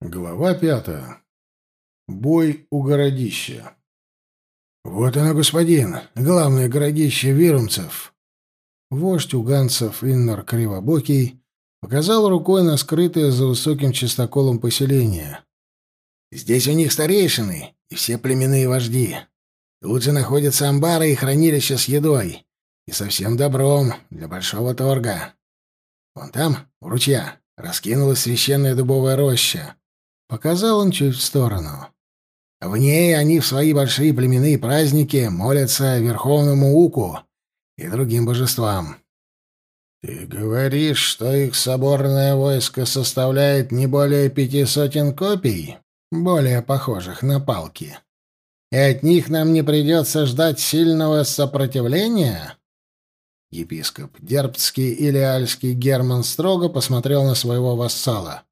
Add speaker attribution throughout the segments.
Speaker 1: Глава пятая. Бой у городища. «Вот оно, господин, главное городище вирумцев!» Вождь уганцев Иннар Кривобокий показал рукой на скрытое за высоким чистоколом поселение. «Здесь у них старейшины и все племенные вожди. Тут же находятся амбары и хранилища с едой. И со всем добром для большого торга. Вон там, у ручья, раскинулась священная дубовая роща. Показал он чуть в сторону. В ней они в свои большие племенные праздники молятся Верховному Уку и другим божествам. Ты говоришь, что их соборное войско составляет не более пяти сотен копий, более похожих на палки, и от них нам не придется ждать сильного сопротивления? Епископ Дербцкий или Альский Герман строго посмотрел на своего вассала.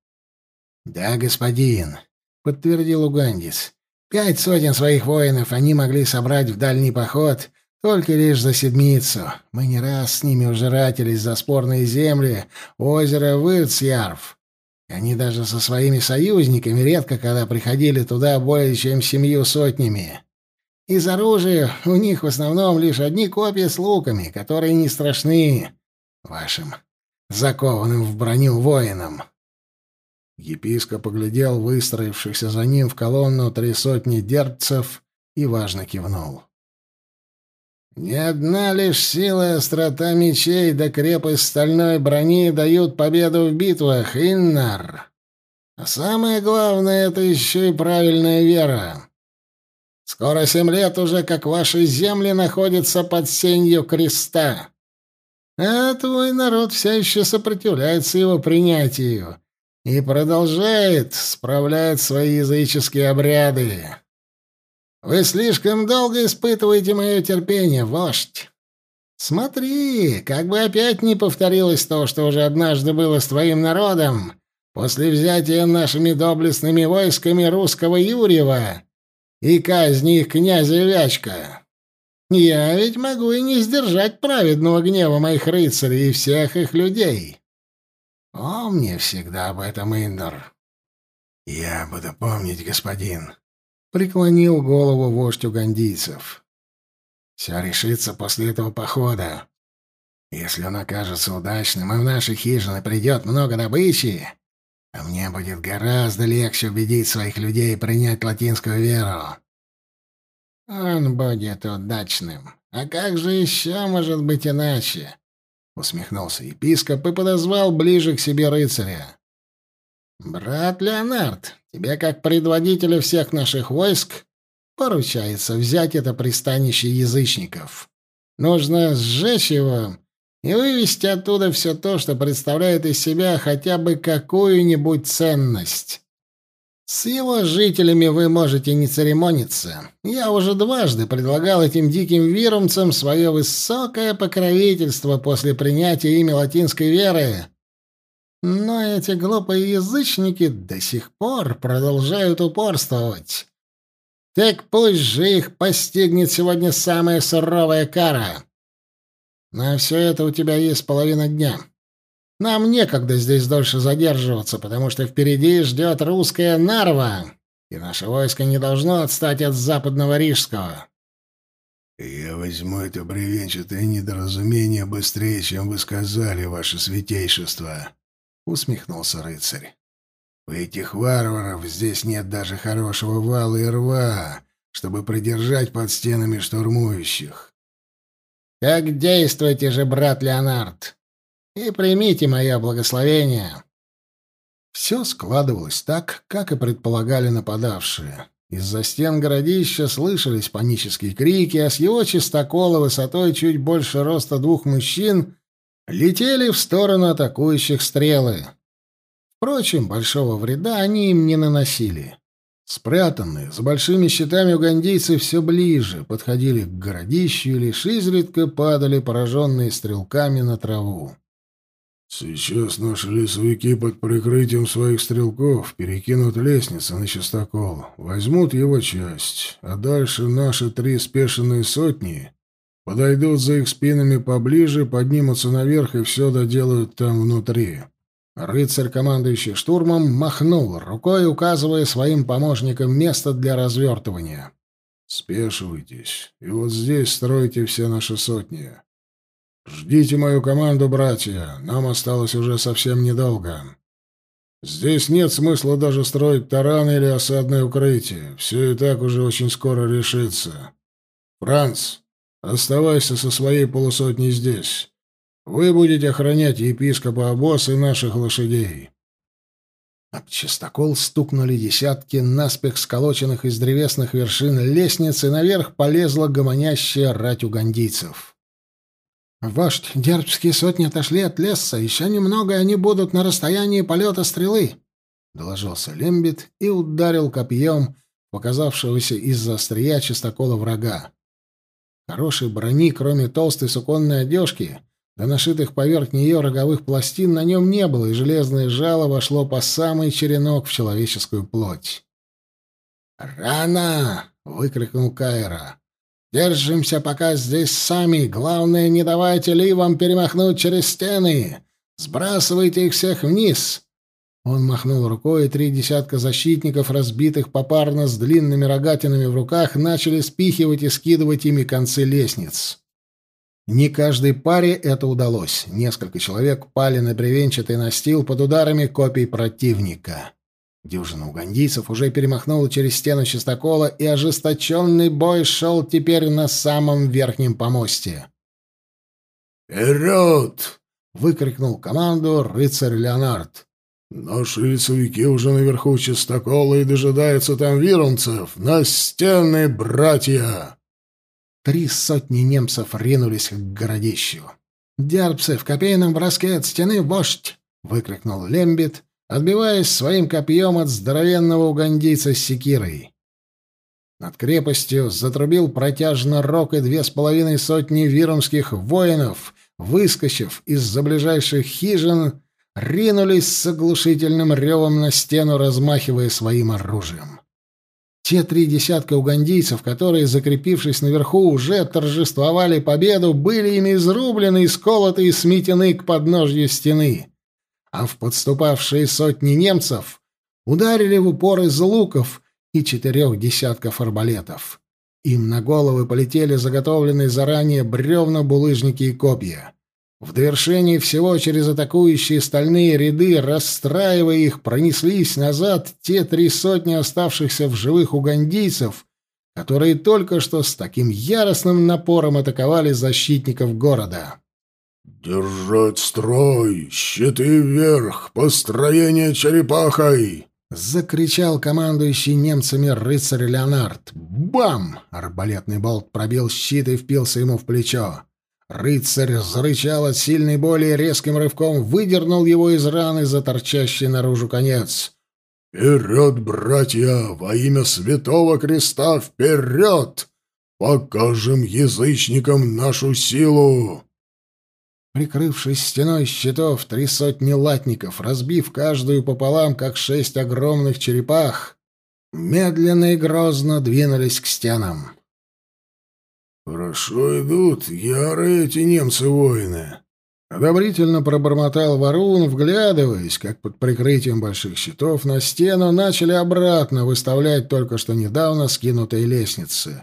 Speaker 1: «Да, господин», — подтвердил угандец. «Пять сотен своих воинов они могли собрать в дальний поход только лишь за седмицу. Мы не раз с ними уже за спорные земли озера Вырцьярв. Они даже со своими союзниками редко когда приходили туда более чем семью сотнями. Из оружия у них в основном лишь одни копья с луками, которые не страшны вашим закованным в броню воинам». Епископ поглядел выстроившихся за ним в колонну три сотни дербцев и важно кивнул. «Не одна лишь сила и острота мечей да крепость стальной брони дают победу в битвах, Иннар. А самое главное — это еще и правильная вера. Скоро семь лет уже, как ваши земли находятся под сенью креста. А твой народ все еще сопротивляется его принятию» и продолжает справлять свои языческие обряды. Вы слишком долго испытываете мое терпение, вождь. Смотри, как бы опять не повторилось то, что уже однажды было с твоим народом после взятия нашими доблестными войсками русского Юрьева и казни их князя Вячка. Я ведь могу и не сдержать праведного гнева моих рыцарей и всех их людей. Помни всегда об этом, Индор. Я буду помнить, господин. Преклонил голову вождь угандийцев. Все решится после этого похода. Если он окажется удачным, и в наши хижины придет много добычи, то мне будет гораздо легче убедить своих людей принять латинскую веру. Он будет удачным. А как же еще может быть иначе? Усмехнулся епископ и подозвал ближе к себе рыцаря. Брат Леонард, тебе как предводителю всех наших войск поручается взять это пристанище язычников. Нужно сжечь его и вывести оттуда все то, что представляет из себя хотя бы какую-нибудь ценность. С его жителями вы можете не церемониться. Я уже дважды предлагал этим диким вирумцам свое высокое покровительство после принятия ими латинской веры. Но эти глупые язычники до сих пор продолжают упорствовать. Так пусть же их постигнет сегодня самая суровая кара. На все это у тебя есть половина дня. Нам некогда здесь дольше задерживаться, потому что впереди ждет русская Нарва, и наше войско не должно отстать от западного Рижского.
Speaker 2: «Я возьму это бревенчатое недоразумение быстрее, чем вы сказали, ваше святейшество», — усмехнулся рыцарь. «У этих варваров здесь нет даже хорошего вала и рва, чтобы придержать под стенами штурмующих».
Speaker 1: «Так действуйте же, брат Леонард!» И примите мое благословение». Все складывалось так, как и предполагали нападавшие. Из-за стен городища слышались панические крики, а с его чистокола высотой чуть больше роста двух мужчин летели в сторону атакующих стрелы. Впрочем, большого вреда они им не наносили. Спрятанные с большими щитами угандийцы все ближе подходили к городищу и лишь изредка падали, пораженные стрелками на траву.
Speaker 2: Сейчас наши лесовики под прикрытием своих стрелков перекинут лестницы на частокол, возьмут его часть, а дальше наши три спешенные сотни подойдут за их спинами поближе, поднимутся наверх и все доделают там внутри.
Speaker 1: Рыцарь, командующий штурмом, махнул, рукой указывая своим помощникам место для развертывания. «Спешивайтесь, и вот здесь стройте все наши сотни. Ждите мою команду, братья, нам осталось уже совсем недолго. Здесь нет смысла даже строить таран или осадное укрытие, все и так уже очень скоро решится. Франц, оставайся со своей полусотней здесь». Вы будете охранять епископа обоз и наших лошадей. Об чистокол стукнули десятки наспех сколоченных из древесных вершин лестниц, и наверх полезла гомонящая рать угандийцев. «Вождь, дербские сотни отошли от леса. Еще немного, и они будут на расстоянии полета стрелы», — доложился Лембит и ударил копьем показавшегося из-за острия чистокола врага. Хорошей брони, кроме толстой суконной одежки, да нашитых поверх нее роговых пластин на нем не было, и железное жало вошло по самый черенок в человеческую плоть. «Рано!» — выкрикнул Кайра. «Держимся пока здесь сами. Главное, не давайте ливам перемахнуть через стены. Сбрасывайте их всех вниз!» Он махнул рукой, и три десятка защитников, разбитых попарно с длинными рогатинами в руках, начали спихивать и скидывать ими концы лестниц. Не каждой паре это удалось. Несколько человек пали на бревенчатый настил под ударами копий противника. Дюжина угандийцев уже перемахнула через стену чистокола, и ожесточенный бой шел теперь на самом верхнем помосте.
Speaker 2: «Вперед!»
Speaker 1: — выкрикнул команду рыцарь Леонард.
Speaker 2: «Наши лицевики уже наверху чистокола и дожидаются там вирунцев. На стены, братья!»
Speaker 1: Три сотни немцев ринулись к городищу. «Дербцы в копейном броске от стены, вождь!» — выкрикнул Лембит, отбиваясь своим копьем от здоровенного угандийца с секирой. Над крепостью затрубил протяжно рок, и две с половиной сотни виромских воинов, выскочив из-за ближайших хижин, ринулись с оглушительным ревом на стену, размахивая своим оружием. Те три десятка угандийцев, которые, закрепившись наверху, уже торжествовали победу, были ими изрублены, исколоты и сметены к подножью стены. А в подступавшие сотни немцев ударили в упор из луков и четырех десятков арбалетов. Им на головы полетели заготовленные заранее бревна, булыжники и копья. В довершении всего через атакующие стальные ряды, расстраивая их, пронеслись назад те три сотни оставшихся в живых угандийцев, которые только что с таким яростным напором атаковали защитников города.
Speaker 2: «Держать строй! Щиты вверх! Построение черепахой!»
Speaker 1: — закричал командующий немцами рыцарь Леонард. «Бам!» — арбалетный болт пробил щит и впился ему в плечо. Рыцарь зарычал от сильной боли и резким рывком выдернул его из раны за торчащий наружу конец.
Speaker 2: «Вперед, братья! Во имя Святого Креста вперед! Покажем язычникам нашу силу!»
Speaker 1: Прикрывшись стеной щитов, три сотни латников, разбив каждую пополам, как шесть огромных черепах, медленно и грозно двинулись к стенам.
Speaker 2: «Хорошо идут, ярые эти немцы-воины!»
Speaker 1: Одобрительно пробормотал Варун, вглядываясь, как под прикрытием больших щитов на стену начали обратно выставлять только что недавно скинутые лестницы.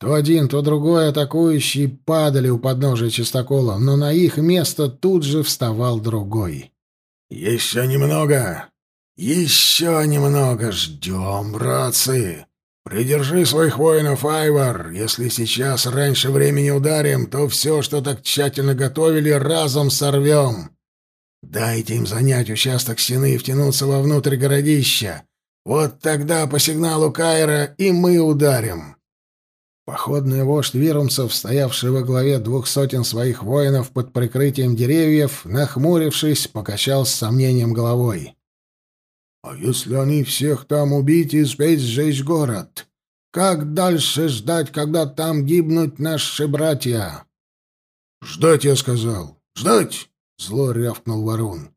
Speaker 1: То один, то другой атакующие падали у подножия чистокола, но на их место тут же вставал другой.
Speaker 2: «Еще немного! Еще немного! Ждем, братцы!» «Придержи своих воинов, Айвар. Если сейчас раньше времени ударим, то все, что так тщательно готовили, разом сорвем. Дайте им занять участок стены и втянуться вовнутрь городища. Вот тогда по сигналу Кайра и мы ударим».
Speaker 1: Походный вождь вирумцев, стоявший во главе двух сотен своих воинов под прикрытием деревьев, нахмурившись, покачал с сомнением головой. А если они всех там убить и успеть сжечь город? Как дальше ждать, когда там гибнут наши братья?
Speaker 2: Ждать, я сказал. Ждать! Зло рявкнул Варун.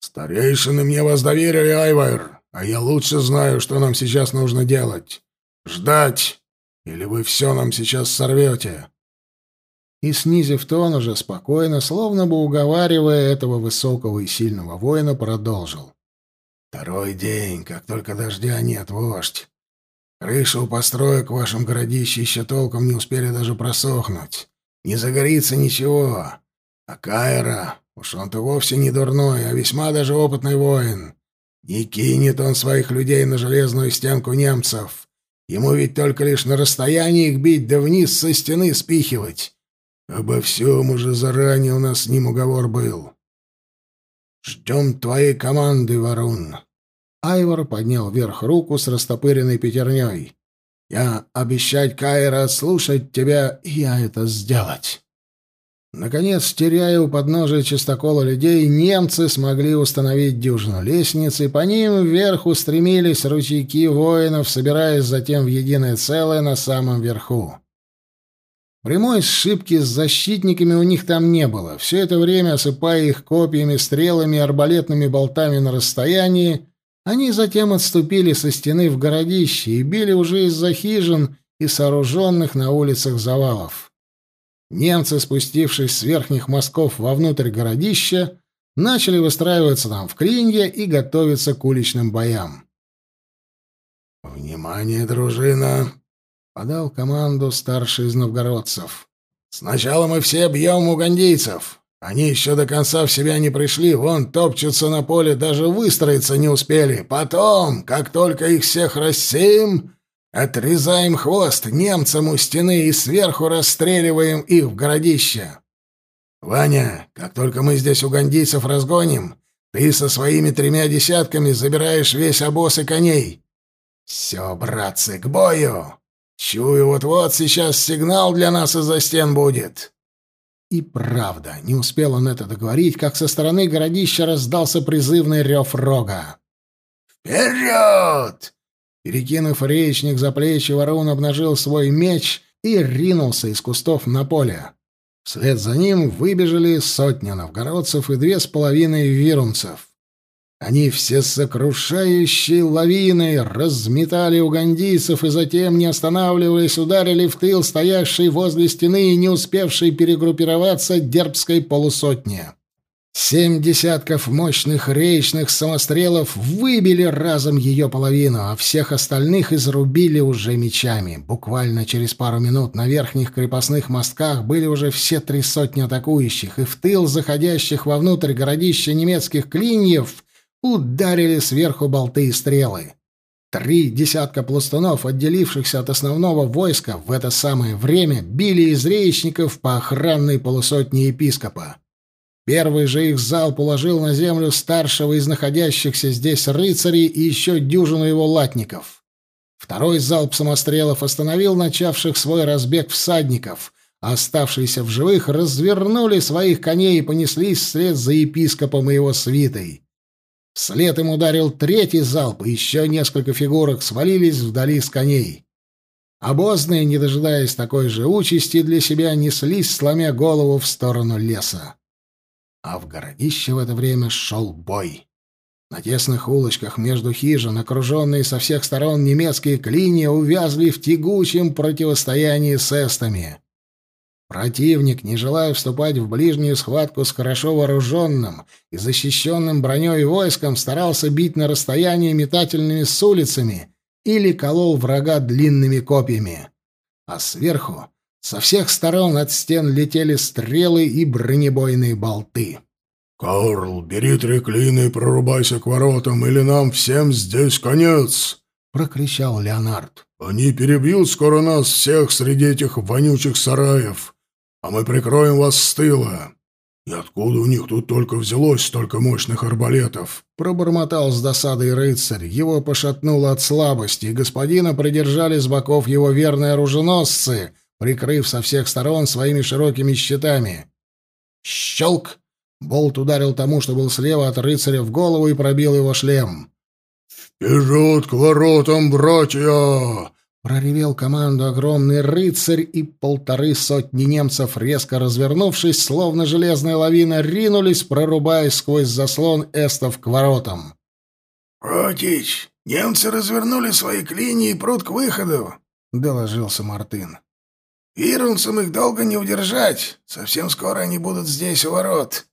Speaker 2: Старейшины мне вас доверили, Айвар, а я лучше знаю, что нам сейчас нужно делать. Ждать! Или вы все нам сейчас сорвете?
Speaker 1: и, снизив тон, уже спокойно, словно бы уговаривая этого высокого и сильного воина, продолжил.
Speaker 2: «Второй день, как только дождя нет, вождь. Крыши у построек в вашем городище еще толком не успели даже просохнуть. Не загорится ничего. А Кайра, уж он-то вовсе не дурной, а весьма даже опытный воин. Не кинет он своих людей на железную стенку немцев. Ему ведь только лишь на расстоянии их бить да вниз со стены спихивать. Обо всем уже заранее у нас с ним уговор был. Ждем твоей команды, Варун.
Speaker 1: Айвор поднял вверх руку с растопыренной пятерней. «Я обещать Кайра слушать тебя, я это сделать». Наконец, теряя у подножия чистокола людей, немцы смогли установить дюжину лестниц, и по ним вверх устремились ручейки воинов, собираясь затем в единое целое на самом верху. Прямой сшибки с защитниками у них там не было. Все это время, осыпая их копьями, стрелами и арбалетными болтами на расстоянии, они затем отступили со стены в городище и били уже из-за хижин и сооруженных на улицах завалов. Немцы, спустившись с верхних мостков вовнутрь городища, начали выстраиваться там в клинья и готовиться к уличным боям.
Speaker 2: «Внимание, дружина!» — подал команду старший из новгородцев. «Сначала мы все бьем угандийцев. Они еще до конца в себя не пришли, вон топчутся на поле, даже выстроиться не успели. Потом, как только их всех рассеем, отрезаем хвост немцам у стены и сверху расстреливаем их в городище. Ваня, как только мы здесь угандийцев разгоним, ты со своими тремя десятками забираешь весь обоз и коней. Все, братцы, к бою! Чую, вот-вот сейчас сигнал для нас из-за стен будет.
Speaker 1: И правда, не успел он это договорить, как со стороны городища раздался призывный рев рога.
Speaker 2: «Вперед!»
Speaker 1: Перекинув речник за плечи, ворон обнажил свой меч и ринулся из кустов на поле. Вслед за ним выбежали сотня новгородцев и две с половиной вирунцев. Они все сокрушающей лавиной разметали угандийцев и затем, не останавливаясь, ударили в тыл стоявшей возле стены и не успевшей перегруппироваться дербской полусотни. Семь десятков мощных речных самострелов выбили разом ее половину, а всех остальных изрубили уже мечами. Буквально через пару минут на верхних крепостных мостках были уже все три сотни атакующих, и в тыл заходящих вовнутрь городища немецких клиньев ударили сверху болты и стрелы. Три десятка пластунов, отделившихся от основного войска, в это самое время били из речников по охранной полусотне епископа. Первый же их зал положил на землю старшего из находящихся здесь рыцарей и еще дюжину его латников. Второй залп самострелов остановил начавших свой разбег всадников, а оставшиеся в живых развернули своих коней и понеслись вслед за епископом и его свитой. Вслед им ударил третий залп, и еще несколько фигурок свалились вдали с коней. Обозные, не дожидаясь такой же участи, для себя неслись, сломя голову в сторону леса. А в городище в это время шел бой. На тесных улочках между хижин, окруженные со всех сторон немецкие клинья, увязли в тягучем противостоянии с эстами. Противник, не желая вступать в ближнюю схватку с хорошо вооруженным и защищенным броней войском, старался бить на расстоянии метательными с улицами или колол врага длинными копьями. А сверху, со всех сторон от стен летели стрелы и бронебойные болты.
Speaker 2: «Карл, бери три клины и прорубайся к воротам, или нам всем здесь конец!» — прокричал Леонард. «Они перебьют скоро нас всех среди этих вонючих сараев а мы прикроем вас с тыла. И откуда у них тут только взялось столько мощных арбалетов?»
Speaker 1: Пробормотал с досадой рыцарь. Его пошатнуло от слабости, и господина придержали с боков его верные оруженосцы, прикрыв со всех сторон своими широкими щитами. Щелк! Болт ударил тому, что был слева от рыцаря, в голову и пробил его шлем.
Speaker 2: «Вперед к воротам, братья!»
Speaker 1: Проревел команду огромный рыцарь, и полторы сотни немцев, резко развернувшись, словно железная лавина, ринулись, прорубаясь сквозь заслон эстов к воротам.
Speaker 2: «Протич, немцы развернули свои клини и прут к выходу», — доложился Мартын. Ирунцам их долго не удержать. Совсем скоро они будут здесь, у ворот».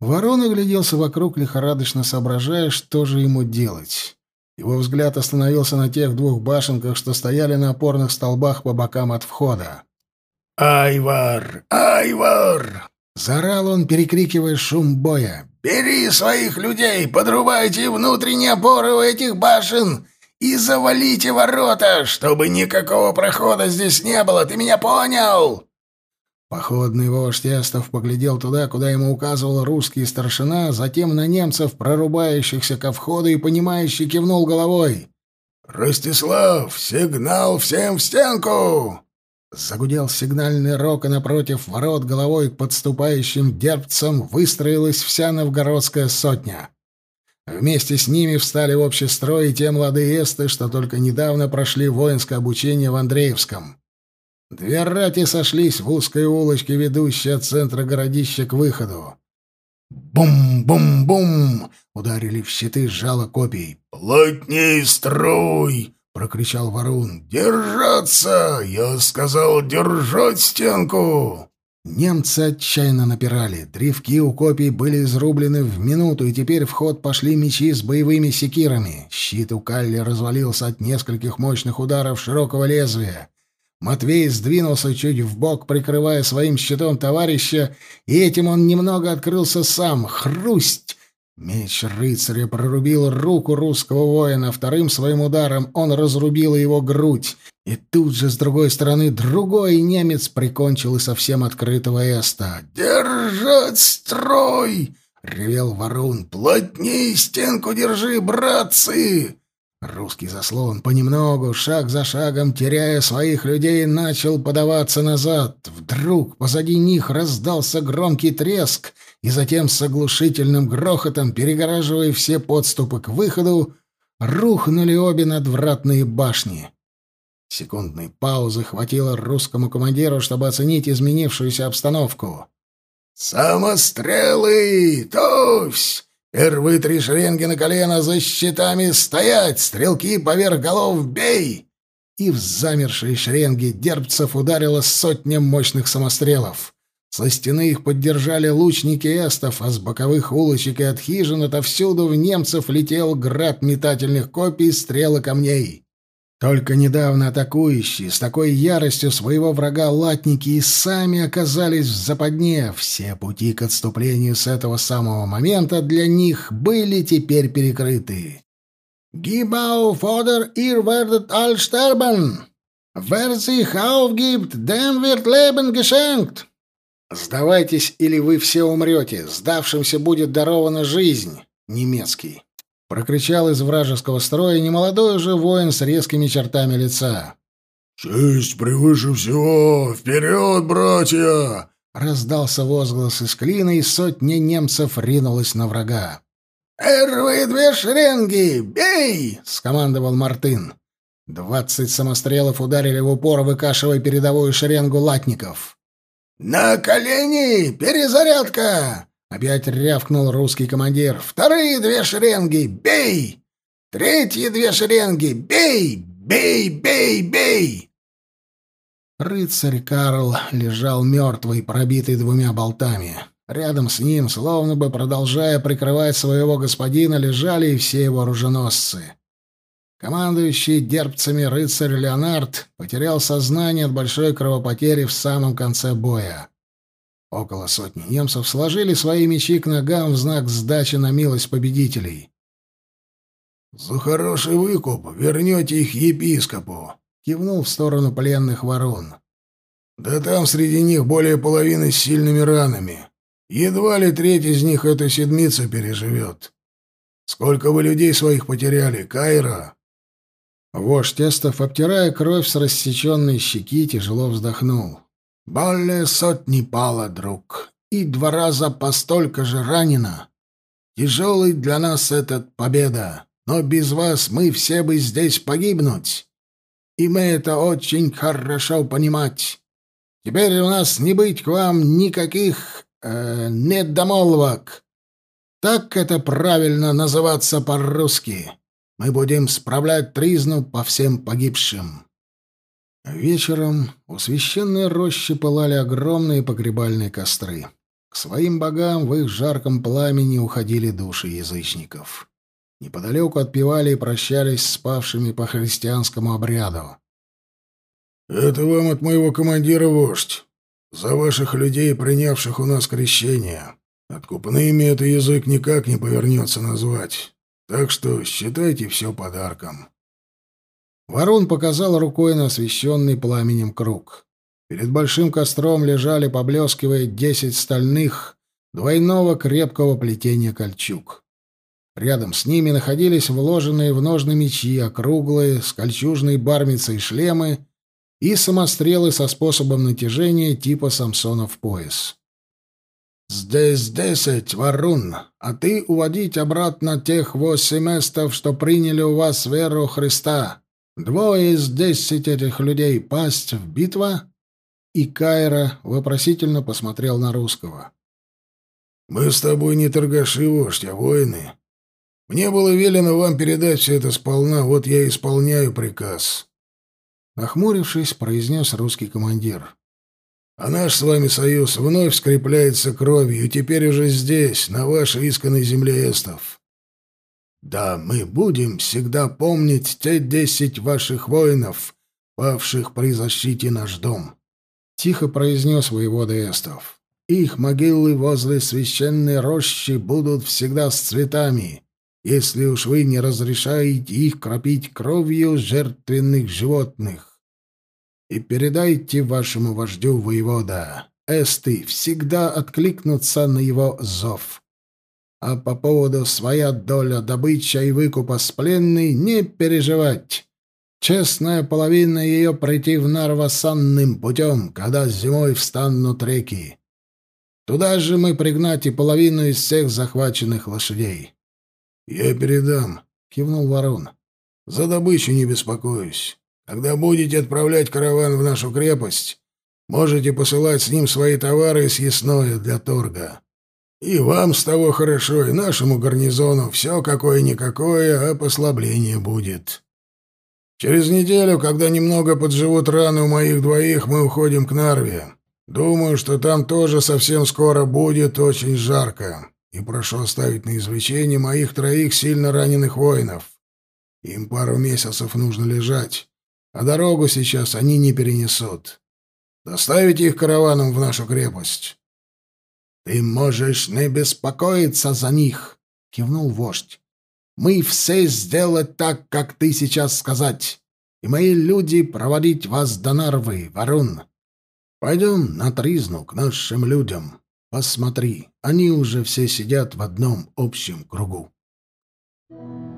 Speaker 1: Ворон огляделся вокруг, лихорадочно соображая, что же ему делать. Его взгляд остановился на тех двух башенках, что стояли на опорных столбах по бокам от входа.
Speaker 2: «Айвар! Айвар!»
Speaker 1: — заорал он, перекрикивая шум боя.
Speaker 2: «Бери своих людей, подрубайте внутренние опоры у этих башен и завалите ворота, чтобы никакого прохода здесь не было, ты меня понял?»
Speaker 1: Походный вождь Эстов поглядел туда, куда ему указывал русский старшина, затем на немцев, прорубающихся ко входу, и понимающий кивнул головой.
Speaker 2: «Ростислав, сигнал всем в стенку!»
Speaker 1: Загудел сигнальный рог, и напротив ворот головой к подступающим дербцам выстроилась вся новгородская сотня. Вместе с ними встали в общий строй те молодые эсты, что только недавно прошли воинское обучение в Андреевском. Две рати сошлись в узкой улочке, ведущей от центра городища к выходу. «Бум-бум-бум!» — ударили в щиты жало копий.
Speaker 2: «Плотней строй!» — прокричал Варун. «Держаться! Я сказал держать стенку!»
Speaker 1: Немцы отчаянно напирали. Древки у копий были изрублены в минуту, и теперь в ход пошли мечи с боевыми секирами. Щит у Калли развалился от нескольких мощных ударов широкого лезвия. Матвей сдвинулся чуть в бок, прикрывая своим щитом товарища, и этим он немного открылся сам. Хрусть! Меч рыцаря прорубил руку русского воина, вторым своим ударом он разрубил его грудь, и тут же с другой стороны другой немец прикончил и совсем открытого эста.
Speaker 2: «Держать строй!» — ревел Варун. «Плотней стенку держи, братцы!»
Speaker 1: Русский заслон понемногу, шаг за шагом, теряя своих людей, начал подаваться назад. Вдруг позади них раздался громкий треск, и затем с оглушительным грохотом, перегораживая все подступы к выходу, рухнули обе надвратные башни. Секундной паузы хватило русскому командиру, чтобы оценить изменившуюся обстановку.
Speaker 2: «Самострелы! Товсь! Первые три шеренги на колено за щитами стоять! Стрелки поверх голов бей!»
Speaker 1: И в замершие шеренги дербцев ударило сотня мощных самострелов. Со стены их поддержали лучники эстов, а с боковых улочек и от хижин отовсюду в немцев летел град метательных копий, стрел и камней. Только недавно атакующие с такой яростью своего врага латники и сами оказались в западне. Все пути к отступлению с этого самого момента для них были теперь перекрыты. «Гибау фодер ир sterben! Wer sich aufgibt, dem wird Leben geschenkt!» «Сдавайтесь, или вы все умрете. Сдавшимся будет дарована жизнь». Немецкий. Прокричал из вражеского строя немолодой уже воин с резкими чертами лица.
Speaker 2: «Честь превыше всего! Вперед, братья!»
Speaker 1: Раздался возглас из клина, и сотня немцев ринулась на врага.
Speaker 2: «Первые две шеренги! Бей!» — скомандовал Мартын.
Speaker 1: Двадцать самострелов ударили в упор, выкашивая передовую шеренгу латников.
Speaker 2: «На колени! Перезарядка!»
Speaker 1: Опять рявкнул русский командир.
Speaker 2: «Вторые две шеренги! Бей! Третьи две шеренги! Бей! Бей! Бей! Бей!»
Speaker 1: Рыцарь Карл лежал мертвый, пробитый двумя болтами. Рядом с ним, словно бы продолжая прикрывать своего господина, лежали и все его оруженосцы. Командующий дербцами рыцарь Леонард потерял сознание от большой кровопотери в самом конце боя. Около сотни немцев сложили свои мечи к ногам в знак сдачи на милость победителей.
Speaker 2: «За хороший выкуп вернете их епископу», —
Speaker 1: кивнул в сторону пленных ворон.
Speaker 2: «Да там среди них более половины с сильными ранами. Едва ли треть из них эту седмицу переживет. Сколько вы людей своих потеряли, Кайра?»
Speaker 1: Вождь Тестов, обтирая кровь с рассеченной щеки, тяжело вздохнул.
Speaker 2: Более сотни пало, друг, и два раза по столько же ранено. Тяжелый для нас этот победа, но без вас мы все бы здесь погибнуть. И мы это очень хорошо понимать. Теперь у нас не быть к вам никаких э, недомолвок. Так это правильно называться по-русски. Мы будем справлять тризну по всем погибшим.
Speaker 1: Вечером у священной рощи пылали огромные погребальные костры. К своим богам в их жарком пламени уходили души язычников. Неподалеку отпевали и прощались с павшими по христианскому обряду.
Speaker 2: «Это вам от моего командира, вождь, за ваших людей, принявших у нас крещение. Откупными это язык никак не повернется назвать, так что считайте все подарком».
Speaker 1: Ворон показал рукой на освещенный пламенем круг. Перед большим костром лежали, поблескивая, десять стальных, двойного крепкого плетения кольчуг. Рядом с ними находились вложенные в ножны мечи, округлые, с кольчужной бармицей шлемы и самострелы со способом натяжения типа Самсонов пояс. «Здесь десять, Варун, а ты уводить обратно тех восемь местов, что приняли у вас веру Христа. Двое из десяти этих людей пасть в битва?» И Кайра вопросительно посмотрел на русского.
Speaker 2: «Мы с тобой не торгаши, вождь, а воины. Мне было велено вам передать все это сполна, вот я исполняю приказ».
Speaker 1: Нахмурившись, произнес русский командир.
Speaker 2: «А наш с вами союз вновь скрепляется кровью, теперь уже здесь, на вашей исканной земле эстов. Да, мы будем всегда помнить те десять ваших воинов, павших при защите наш дом.
Speaker 1: Тихо произнес воевода Эстов. «Их могилы возле священной рощи будут всегда с цветами, если уж вы не разрешаете их кропить кровью жертвенных животных. И передайте вашему вождю воевода, эсты всегда откликнутся на его зов. А по поводу своя доля добыча и выкупа с пленной не переживать». Честная половина ее пройти в Нарва санным путем, когда зимой встанут реки. Туда же мы пригнать и половину из всех захваченных лошадей.
Speaker 2: — Я передам, — кивнул ворон. — За добычу не беспокоюсь. Когда будете отправлять караван в нашу крепость, можете посылать с ним свои товары и съестное для торга. И вам с того хорошо, и нашему гарнизону все какое-никакое, а послабление будет. Через неделю, когда немного подживут раны у моих двоих, мы уходим к Нарве. Думаю, что там тоже совсем скоро будет очень жарко. И прошу оставить на извлечение моих троих сильно раненых воинов. Им пару месяцев нужно лежать, а дорогу сейчас они не перенесут. Доставите их караваном в нашу крепость. — Ты можешь не беспокоиться за них, — кивнул вождь. Мы все сделать так, как ты сейчас сказать, и мои люди проводить вас до Нарвы, Варун. Пойдем на Тризну к нашим людям. Посмотри, они уже все сидят в одном общем кругу. Thank you.